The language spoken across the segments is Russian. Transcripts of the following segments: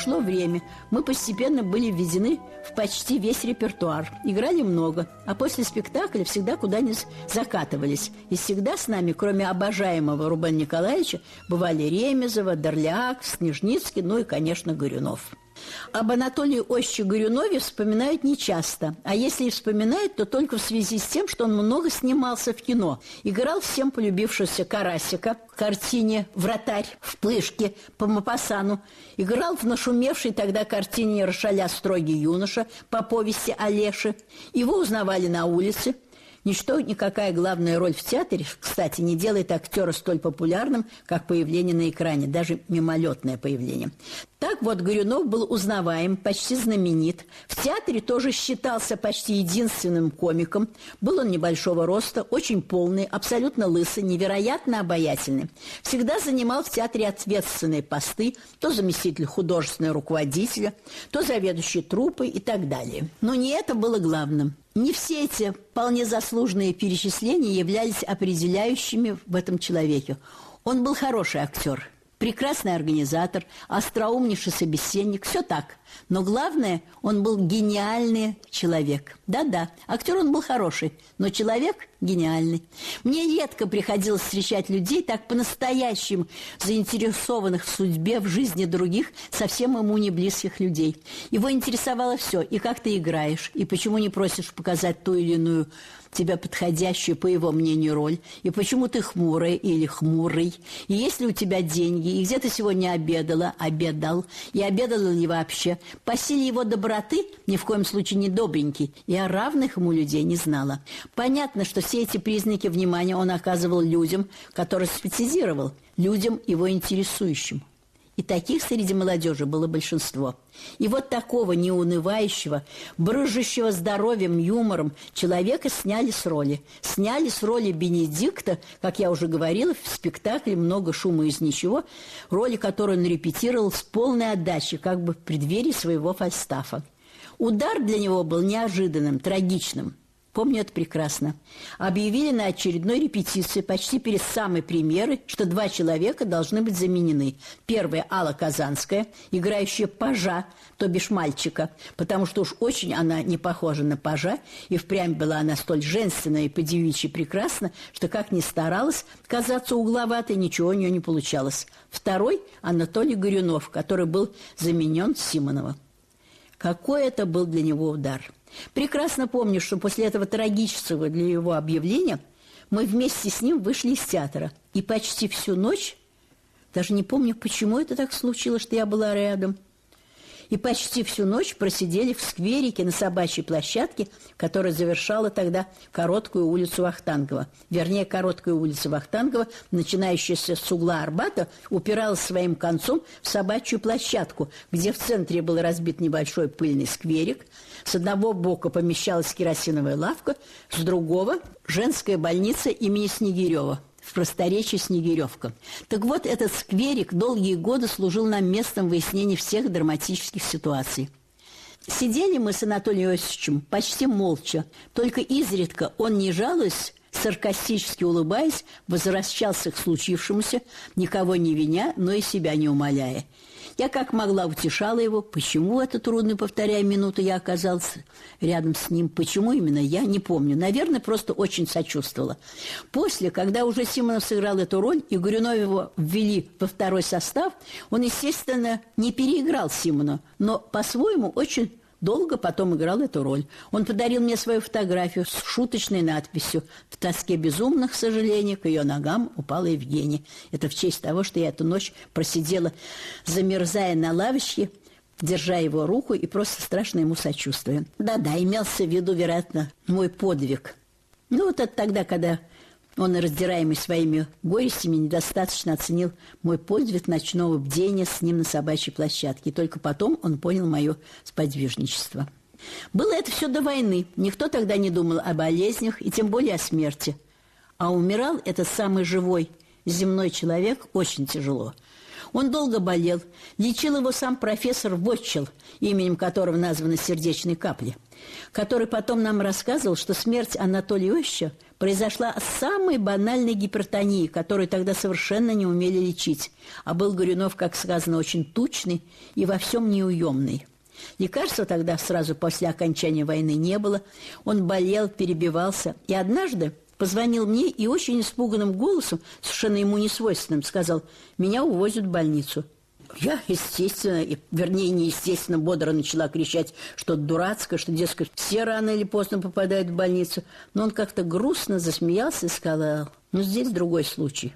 шло время, мы постепенно были введены в почти весь репертуар. Играли много, а после спектакля всегда куда-нибудь закатывались. И всегда с нами, кроме обожаемого Рубена Николаевича, бывали Ремезова, Дорляк, Снежницкий, ну и, конечно, Горюнов. Об Анатолии Още Горюнове вспоминают нечасто, а если и вспоминают, то только в связи с тем, что он много снимался в кино. Играл всем полюбившегося Карасика в картине «Вратарь» в «Пышке» по Мапасану. Играл в нашумевшей тогда картине «Рошаля строгий юноша» по повести Олеши. Его узнавали на улице – Ничто, никакая главная роль в театре, кстати, не делает актера столь популярным, как появление на экране, даже мимолетное появление. Так вот, Горюнов был узнаваем, почти знаменит. В театре тоже считался почти единственным комиком. Был он небольшого роста, очень полный, абсолютно лысый, невероятно обаятельный. Всегда занимал в театре ответственные посты, то заместитель художественного руководителя, то заведующий труппой и так далее. Но не это было главным. Не все эти вполне заслуженные перечисления являлись определяющими в этом человеке. Он был хороший актер – прекрасный организатор, остроумнейший собеседник, все так. Но главное, он был гениальный человек. Да-да, актер он был хороший, но человек гениальный. Мне редко приходилось встречать людей, так по-настоящему заинтересованных в судьбе, в жизни других, совсем ему не близких людей. Его интересовало все, и как ты играешь, и почему не просишь показать ту или иную тебя подходящую, по его мнению, роль, и почему ты хмурая или хмурый, и есть ли у тебя деньги, и где ты сегодня обедала, обедал, и обедала ли вообще. По силе его доброты, ни в коем случае не добренький, о равных ему людей не знала. Понятно, что все эти признаки внимания он оказывал людям, которые специализировал, людям его интересующим. И таких среди молодежи было большинство. И вот такого неунывающего, брыжущего здоровьем, юмором человека сняли с роли. Сняли с роли Бенедикта, как я уже говорила, в спектакле «Много шума из ничего», роли которой он репетировал с полной отдачей, как бы в преддверии своего фальстафа. Удар для него был неожиданным, трагичным. Помню это прекрасно. Объявили на очередной репетиции почти перед самой премьерой, что два человека должны быть заменены. Первая – Алла Казанская, играющая пажа, то бишь мальчика, потому что уж очень она не похожа на пажа, и впрямь была она столь женственная и по-девичьи прекрасна, что как ни старалась казаться угловатой, ничего у нее не получалось. Второй – Анатолий Горюнов, который был заменен Симонова. Какой это был для него удар – Прекрасно помню, что после этого трагического для его объявления мы вместе с ним вышли из театра. И почти всю ночь, даже не помню, почему это так случилось, что я была рядом – и почти всю ночь просидели в скверике на собачьей площадке, которая завершала тогда короткую улицу Вахтангова. Вернее, короткая улица Вахтангова, начинающаяся с угла Арбата, упиралась своим концом в собачью площадку, где в центре был разбит небольшой пыльный скверик. С одного бока помещалась керосиновая лавка, с другого – женская больница имени Снегирева – в просторечии Снегиревка. Так вот, этот скверик долгие годы служил нам местом выяснения всех драматических ситуаций. Сидели мы с Анатолием Иосифовичем почти молча, только изредка он, не жалуясь, саркастически улыбаясь, возвращался к случившемуся, никого не виня, но и себя не умоляя. Я как могла утешала его, почему в эту трудную, повторяя минуту, я оказался рядом с ним, почему именно я, не помню. Наверное, просто очень сочувствовала. После, когда уже Симонов сыграл эту роль, и Горюнов его ввели во второй состав, он, естественно, не переиграл Симона, но по-своему очень Долго потом играл эту роль. Он подарил мне свою фотографию с шуточной надписью «В тоске безумных сожалений к ее ногам упала Евгения». Это в честь того, что я эту ночь просидела, замерзая на лавочке, держа его руку и просто страшно ему сочувствуя. Да-да, имелся в виду, вероятно, мой подвиг. Ну, вот это тогда, когда он, раздираемый своими горестями, недостаточно оценил мой подвиг ночного бдения с ним на собачьей площадке. И только потом он понял мое сподвижничество. Было это все до войны. Никто тогда не думал о болезнях и тем более о смерти. А умирал этот самый живой земной человек очень тяжело. Он долго болел. Лечил его сам профессор Вотчел, именем которого названы сердечные капли, который потом нам рассказывал, что смерть Анатолия Иосифовича произошла самая банальная гипертония, которую тогда совершенно не умели лечить. А был Горюнов, как сказано, очень тучный и во всем неуемный. Лекарства тогда сразу после окончания войны не было. Он болел, перебивался. И однажды позвонил мне и очень испуганным голосом, совершенно ему несвойственным, сказал, «Меня увозят в больницу». Я, естественно, вернее, неестественно, бодро начала кричать, что дурацкое, что, дескать, все рано или поздно попадают в больницу. Но он как-то грустно засмеялся и сказал, ну, здесь другой случай.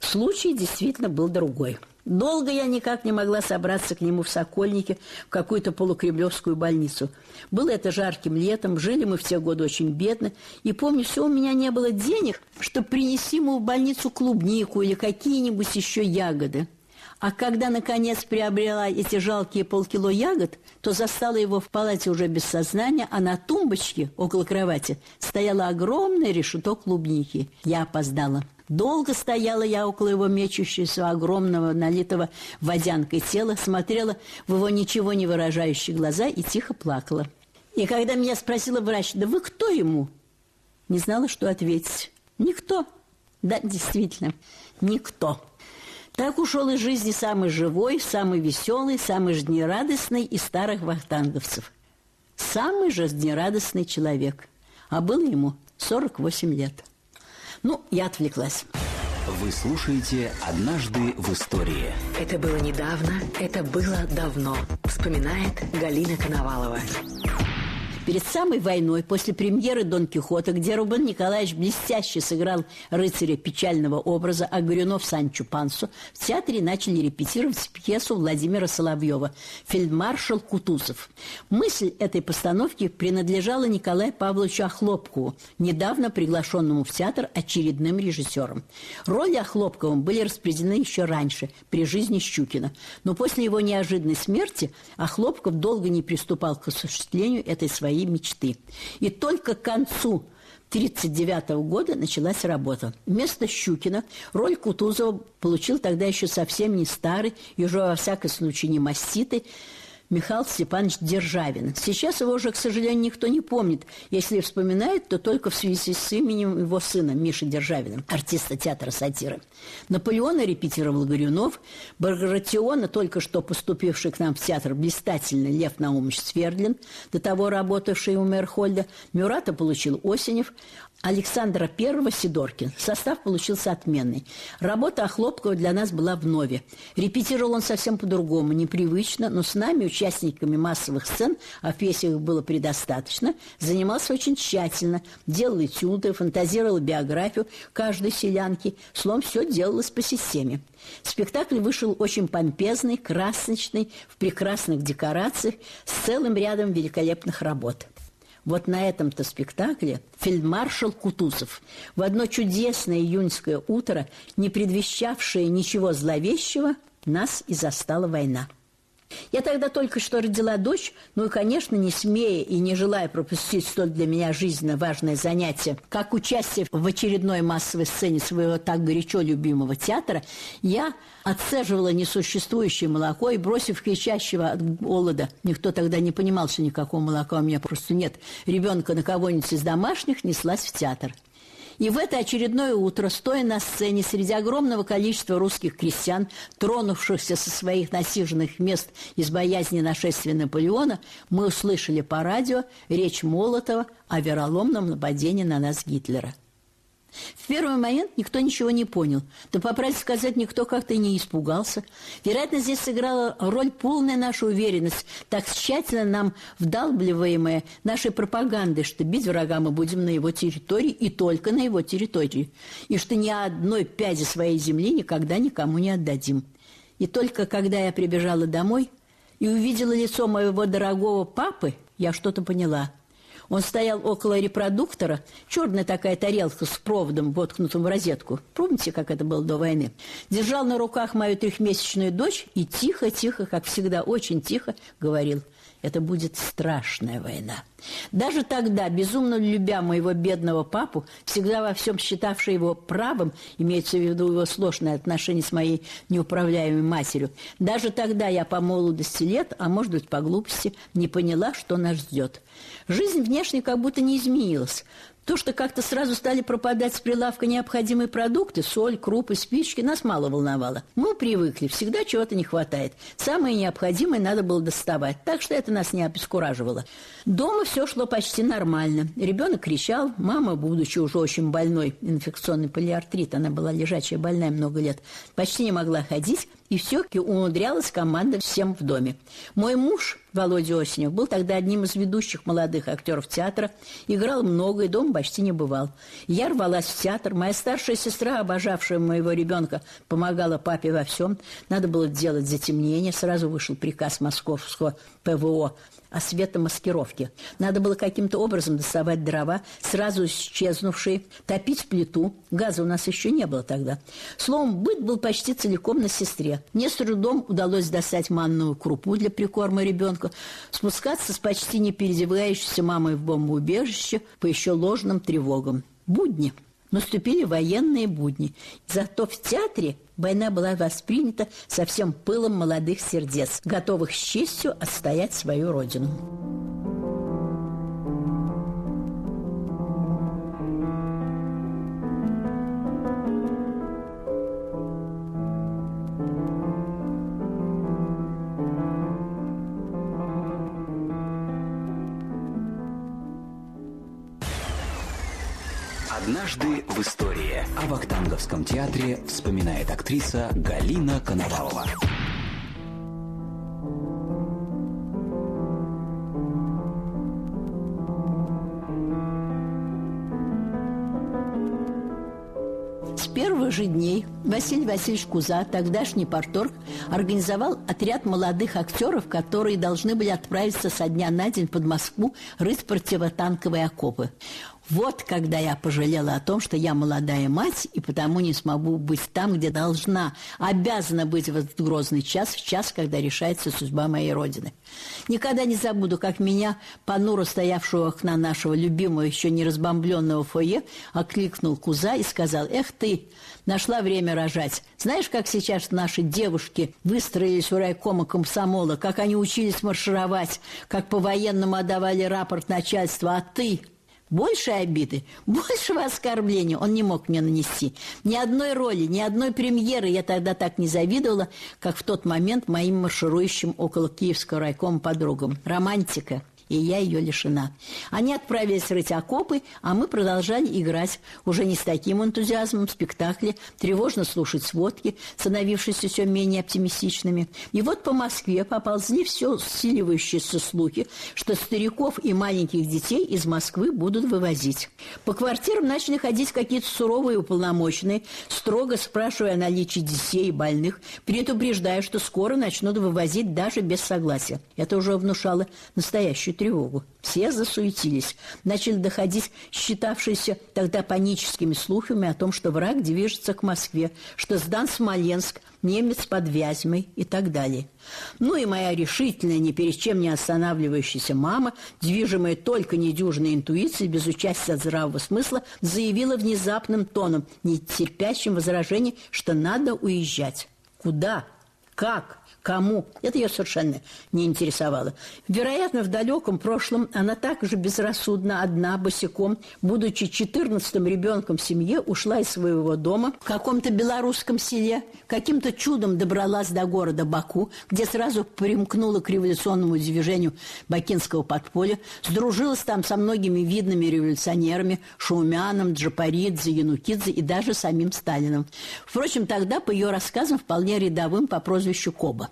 Случай действительно был другой. Долго я никак не могла собраться к нему в Сокольнике, в какую-то полукремлевскую больницу. Было это жарким летом, жили мы в те годы очень бедно, и помню, все у меня не было денег, чтобы принести ему в больницу клубнику или какие-нибудь еще ягоды. А когда, наконец, приобрела эти жалкие полкило ягод, то застала его в палате уже без сознания, а на тумбочке около кровати стояло огромное решето клубники. Я опоздала. Долго стояла я около его мечущегося огромного, налитого водянкой тела, смотрела в его ничего не выражающие глаза и тихо плакала. И когда меня спросила врач, да вы кто ему? Не знала, что ответить. Никто. Да, действительно, никто. Так ушел из жизни самый живой, самый веселый, самый жизнерадостный из старых вахтанговцев. Самый жизнерадостный человек. А было ему 48 лет. Ну, я отвлеклась. Вы слушаете «Однажды в истории». Это было недавно, это было давно. Вспоминает Галина Коновалова. Перед самой войной, после премьеры «Дон Кихота», где Рубен Николаевич блестяще сыграл рыцаря печального образа, а Горюнов – Санчо Пансу, в театре начали репетировать пьесу Владимира Соловьева «Фельдмаршал Кутузов». Мысль этой постановки принадлежала Николаю Павловичу Охлопкову, недавно приглашенному в театр очередным режиссером. Роли Охлопковым были распределены еще раньше, при жизни Щукина. Но после его неожиданной смерти Охлопков долго не приступал к осуществлению этой своей свои мечты. И только к концу 1939 года началась работа. Вместо Щукина роль Кутузова получил тогда еще совсем не старый и уже во всяком случае не маститый Михаил Степанович Державин. Сейчас его уже, к сожалению, никто не помнит. Если вспоминает, то только в связи с именем его сына Миши Державина, артиста театра сатиры. Наполеона репетировал Горюнов, Багратиона, только что поступивший к нам в театр блистательный Лев Наумович Свердлин, до того работавший у Мерхольда, Мюрата получил Осенев, Александра I Сидоркин. Состав получился отменный. Работа Охлопкова для нас была в нове. Репетировал он совсем по-другому, непривычно, но с нами, участниками массовых сцен, а в пьесе их было предостаточно, занимался очень тщательно, делал этюды, фантазировал биографию каждой селянки. Словом, все делалось по системе. Спектакль вышел очень помпезный, красочный, в прекрасных декорациях, с целым рядом великолепных работ. Вот на этом-то спектакле фельдмаршал Кутузов в одно чудесное июньское утро, не предвещавшее ничего зловещего, нас и застала война. Я тогда только что родила дочь, ну и, конечно, не смея и не желая пропустить столь для меня жизненно важное занятие, как участие в очередной массовой сцене своего так горячо любимого театра, я отцеживала несуществующее молоко и, бросив кричащего от голода, никто тогда не понимал, что никакого молока у меня просто нет, ребенка на кого-нибудь из домашних, неслась в театр. И в это очередное утро, стоя на сцене среди огромного количества русских крестьян, тронувшихся со своих насиженных мест из боязни нашествия Наполеона, мы услышали по радио речь Молотова о вероломном нападении на нас Гитлера – в первый момент никто ничего не понял. Да, по правде сказать, никто как-то и не испугался. Вероятно, здесь сыграла роль полная наша уверенность, так тщательно нам вдалбливаемая нашей пропагандой, что бить врага мы будем на его территории и только на его территории, и что ни одной пяди своей земли никогда никому не отдадим. И только когда я прибежала домой и увидела лицо моего дорогого папы, я что-то поняла – он стоял около репродуктора, черная такая тарелка с проводом, воткнутым в розетку. Помните, как это было до войны? Держал на руках мою трехмесячную дочь и тихо-тихо, как всегда, очень тихо говорил – это будет страшная война. Даже тогда, безумно любя моего бедного папу, всегда во всем считавший его правым, имеется в виду его сложное отношение с моей неуправляемой матерью, даже тогда я по молодости лет, а может быть по глупости, не поняла, что нас ждет. Жизнь внешне как будто не изменилась. То, что как-то сразу стали пропадать с прилавка необходимые продукты, соль, крупы, спички, нас мало волновало. Мы привыкли, всегда чего-то не хватает. Самое необходимое надо было доставать, так что это нас не обескураживало. Дома все шло почти нормально. Ребенок кричал, мама, будучи уже очень больной, инфекционный полиартрит, она была лежачая больная много лет, почти не могла ходить, и все-таки умудрялась команда всем в доме. Мой муж, Володя Осенев, был тогда одним из ведущих молодых актеров театра, играл много и дома почти не бывал. Я рвалась в театр, моя старшая сестра, обожавшая моего ребенка, помогала папе во всем. Надо было делать затемнение, сразу вышел приказ московского ПВО о светомаскировке. Надо было каким-то образом доставать дрова, сразу исчезнувшие, топить плиту. Газа у нас еще не было тогда. Словом, быт был почти целиком на сестре. Мне с трудом удалось достать манную крупу для прикорма ребенка, спускаться с почти не переодевающейся мамой в бомбоубежище по еще ложным тревогам. Будни. Наступили военные будни. Зато в театре война была воспринята со всем пылом молодых сердец, готовых с честью отстоять свою родину. Однажды в истории о Вахтанговском театре вспоминает актриса Галина Коновалова. С первых же дней Василий Васильевич Куза, тогдашний порторг, организовал отряд молодых актеров, которые должны были отправиться со дня на день под Москву рыть противотанковые окопы. Вот когда я пожалела о том, что я молодая мать, и потому не смогу быть там, где должна, обязана быть в этот грозный час, в час, когда решается судьба моей Родины. Никогда не забуду, как меня, понуро стоявшего окна нашего любимого, еще не разбомбленного фойе, окликнул Куза и сказал, «Эх ты, нашла время рожать. Знаешь, как сейчас наши девушки выстроились у райкома комсомола, как они учились маршировать, как по-военному отдавали рапорт начальства, а ты...» Больше обиды, большего оскорбления он не мог мне нанести. Ни одной роли, ни одной премьеры я тогда так не завидовала, как в тот момент моим марширующим около Киевского райкома подругам. Романтика – и я ее лишена. Они отправились рыть окопы, а мы продолжали играть, уже не с таким энтузиазмом, спектакли, тревожно слушать сводки, становившиеся все менее оптимистичными. И вот по Москве поползли все усиливающиеся слухи, что стариков и маленьких детей из Москвы будут вывозить. По квартирам начали ходить какие-то суровые уполномоченные, строго спрашивая о наличии детей и больных, предупреждая, что скоро начнут вывозить даже без согласия. Это уже внушало настоящую тревогу. Все засуетились. Начали доходить считавшиеся тогда паническими слухами о том, что враг движется к Москве, что сдан Смоленск, немец под Вязьмой и так далее. Ну и моя решительная, ни перед чем не останавливающаяся мама, движимая только недюжной интуицией, без участия здравого смысла, заявила внезапным тоном, не терпящим возражений, что надо уезжать. Куда? Как? Кому? Это ее совершенно не интересовало. Вероятно, в далеком прошлом она также безрассудно, одна, босиком, будучи четырнадцатым ребенком в семье, ушла из своего дома в каком-то белорусском селе, каким-то чудом добралась до города Баку, где сразу примкнула к революционному движению бакинского подполья, сдружилась там со многими видными революционерами, Шаумяном, Джапаридзе, Янукидзе и даже самим Сталином. Впрочем, тогда, по ее рассказам, вполне рядовым по прозвищу Коба.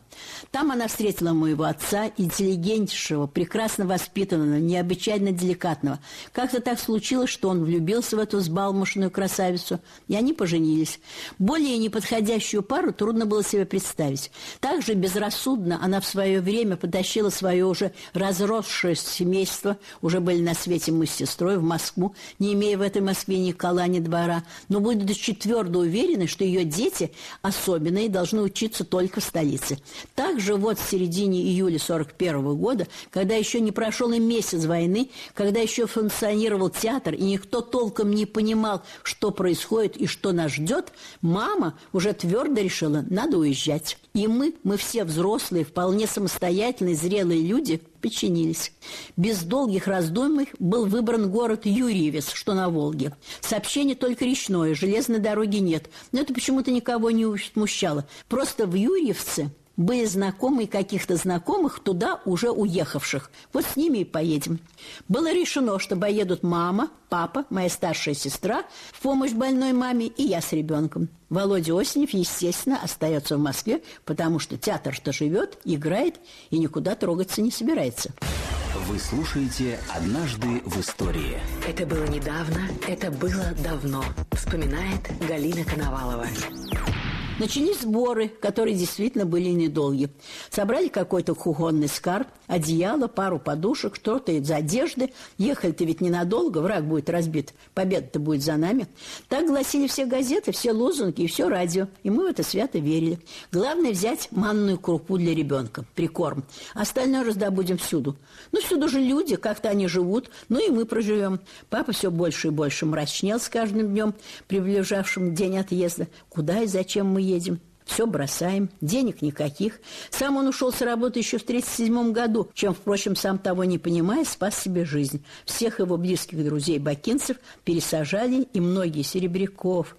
Там она встретила моего отца, интеллигентнейшего, прекрасно воспитанного, необычайно деликатного. Как-то так случилось, что он влюбился в эту сбалмошную красавицу, и они поженились. Более неподходящую пару трудно было себе представить. Также безрассудно она в свое время потащила свое уже разросшееся семейство, уже были на свете мы с сестрой, в Москву, не имея в этой Москве ни кола, ни двора, но будучи твердо уверены, что ее дети особенные должны учиться только в столице. Также вот в середине июля 41 года, когда еще не прошел и месяц войны, когда еще функционировал театр, и никто толком не понимал, что происходит и что нас ждет, мама уже твердо решила, надо уезжать. И мы, мы все взрослые, вполне самостоятельные, зрелые люди – подчинились. Без долгих раздумий был выбран город Юрьевец, что на Волге. Сообщение только речное, железной дороги нет. Но это почему-то никого не смущало. Просто в Юрьевце были знакомые каких-то знакомых, туда уже уехавших. Вот с ними и поедем. Было решено, что поедут мама, папа, моя старшая сестра в помощь больной маме и я с ребенком. Володя Осенев, естественно, остается в Москве, потому что театр-то живет, играет и никуда трогаться не собирается. Вы слушаете «Однажды в истории». Это было недавно, это было давно. Вспоминает Галина Коновалова. Начались сборы, которые действительно были недолгие. Собрали какой-то кухонный скарб, одеяло, пару подушек, что-то из одежды. Ехали-то ведь ненадолго, враг будет разбит, победа-то будет за нами. Так гласили все газеты, все лозунги и все радио. И мы в это свято верили. Главное взять манную крупу для ребенка, прикорм. Остальное раздобудем всюду. Ну, всюду же люди, как-то они живут, ну и мы проживем. Папа все больше и больше мрачнел с каждым днем, приближавшим день отъезда. Куда и зачем мы едем? Едем, все бросаем, денег никаких. Сам он ушел с работы еще в 1937 году, чем, впрочем, сам того не понимая, спас себе жизнь. Всех его близких друзей бакинцев пересажали, и многие Серебряков,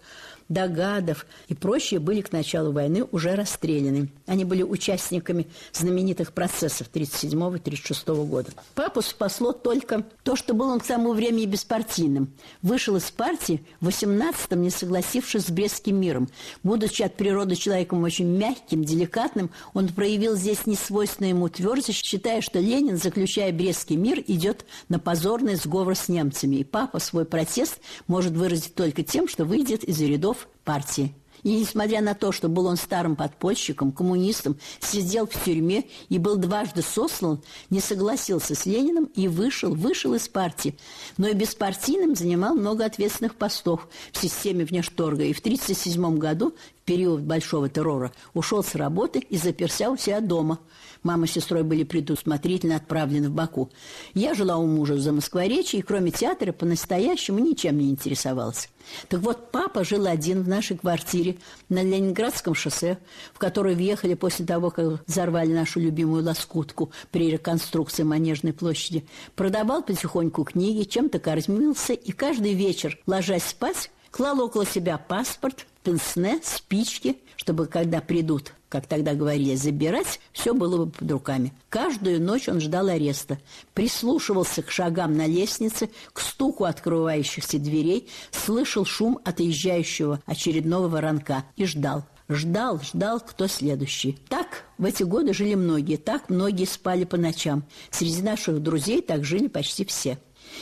Догадов и прочие были к началу войны уже расстреляны. Они были участниками знаменитых процессов 1937-1936 года. Папу спасло только то, что был он к тому времени беспартийным. Вышел из партии в 18-м, не согласившись с Брестским миром. Будучи от природы человеком очень мягким, деликатным, он проявил здесь несвойственную ему твердость, считая, что Ленин, заключая Брестский мир, идет на позорный сговор с немцами. И папа свой протест может выразить только тем, что выйдет из рядов партии. И несмотря на то, что был он старым подпольщиком, коммунистом, сидел в тюрьме и был дважды сослан, не согласился с Лениным и вышел, вышел из партии. Но и беспартийным занимал много ответственных постов в системе внешторга. И в 1937 году, в период большого террора, ушел с работы и заперся у себя дома – Мама с сестрой были предусмотрительно отправлены в Баку. Я жила у мужа за Москворечье, и кроме театра по-настоящему ничем не интересовалась. Так вот, папа жил один в нашей квартире на Ленинградском шоссе, в которую въехали после того, как взорвали нашу любимую лоскутку при реконструкции Манежной площади. Продавал потихоньку книги, чем-то кормился, и каждый вечер, ложась спать, клал около себя паспорт, пенсне, спички, чтобы, когда придут как тогда говорили, забирать, все было бы под руками. Каждую ночь он ждал ареста, прислушивался к шагам на лестнице, к стуку открывающихся дверей, слышал шум отъезжающего очередного воронка и ждал. Ждал, ждал, кто следующий. Так в эти годы жили многие, так многие спали по ночам. Среди наших друзей так жили почти все.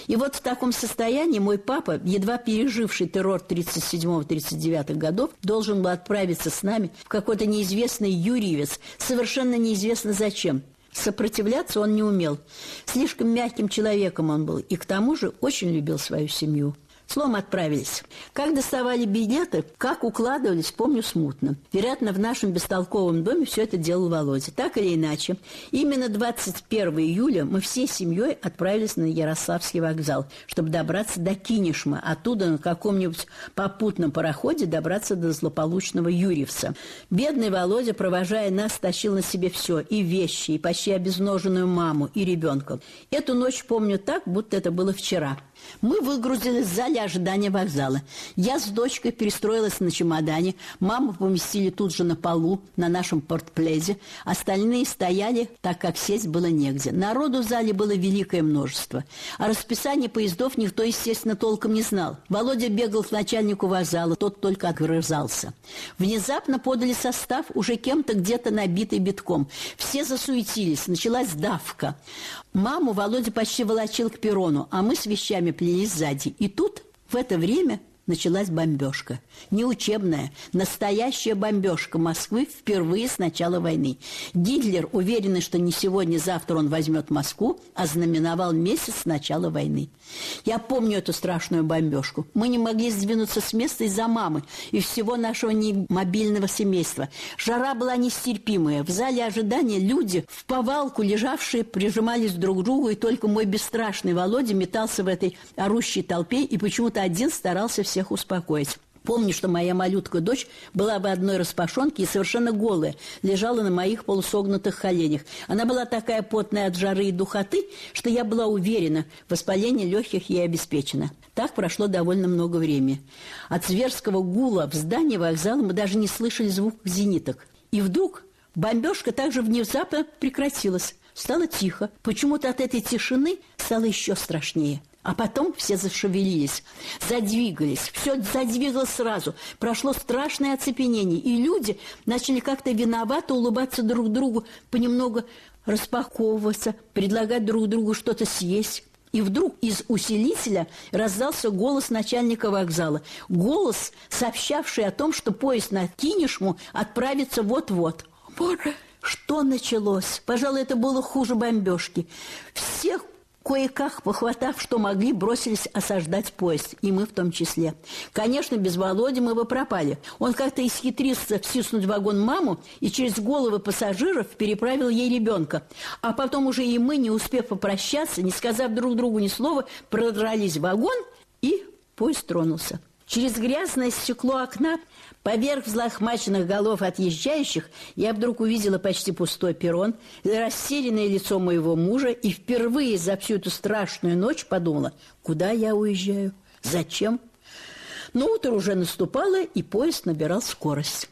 И вот в таком состоянии мой папа, едва переживший террор 37-39 годов, должен был отправиться с нами в какой-то неизвестный Юрьевец, совершенно неизвестно зачем. Сопротивляться он не умел. Слишком мягким человеком он был, и к тому же очень любил свою семью. Словом, отправились. Как доставали билеты, как укладывались, помню смутно. Вероятно, в нашем бестолковом доме все это делал Володя. Так или иначе, именно 21 июля мы всей семьей отправились на Ярославский вокзал, чтобы добраться до Кинешма, оттуда на каком-нибудь попутном пароходе добраться до злополучного Юрьевца. Бедный Володя, провожая нас, тащил на себе все, и вещи, и почти обезноженную маму, и ребенка. Эту ночь помню так, будто это было вчера. Мы выгрузились в зале ожидания вокзала. Я с дочкой перестроилась на чемодане. Маму поместили тут же на полу, на нашем портплезе. Остальные стояли, так как сесть было негде. Народу в зале было великое множество. О расписании поездов никто, естественно, толком не знал. Володя бегал к начальнику вокзала, тот только огрызался. Внезапно подали состав, уже кем-то где-то набитый битком. Все засуетились, началась давка. Маму Володя почти волочил к перрону, а мы с вещами плелись сзади. И тут, в это время, началась бомбежка. Не учебная, настоящая бомбежка Москвы впервые с начала войны. Гитлер, уверенный, что не сегодня-завтра он возьмет Москву, ознаменовал месяц с начала войны. Я помню эту страшную бомбежку. Мы не могли сдвинуться с места из-за мамы и всего нашего мобильного семейства. Жара была нестерпимая. В зале ожидания люди в повалку лежавшие прижимались друг к другу, и только мой бесстрашный Володя метался в этой орущей толпе и почему-то один старался всех успокоить. Помню, что моя малютка дочь была в одной распашонке и совершенно голая, лежала на моих полусогнутых коленях. Она была такая потная от жары и духоты, что я была уверена, воспаление легких ей обеспечено. Так прошло довольно много времени. От зверского гула в здании вокзала мы даже не слышали звук зениток. И вдруг бомбежка также внезапно прекратилась. Стало тихо. Почему-то от этой тишины стало еще страшнее. А потом все зашевелились, задвигались, все задвигалось сразу. Прошло страшное оцепенение, и люди начали как-то виновато улыбаться друг другу, понемногу распаковываться, предлагать друг другу что-то съесть. И вдруг из усилителя раздался голос начальника вокзала. Голос, сообщавший о том, что поезд на Кинешму отправится вот-вот. Боже, что началось? Пожалуй, это было хуже бомбежки. Всех Кое-как, похватав, что могли, бросились осаждать поезд, и мы в том числе. Конечно, без Володи мы бы пропали. Он как-то исхитрился втиснуть в вагон маму и через головы пассажиров переправил ей ребенка. А потом уже и мы, не успев попрощаться, не сказав друг другу ни слова, продрались в вагон, и поезд тронулся. Через грязное стекло окна Поверх взлохмаченных голов отъезжающих я вдруг увидела почти пустой перрон, растерянное лицо моего мужа и впервые за всю эту страшную ночь подумала, куда я уезжаю, зачем. Но утро уже наступало, и поезд набирал скорость.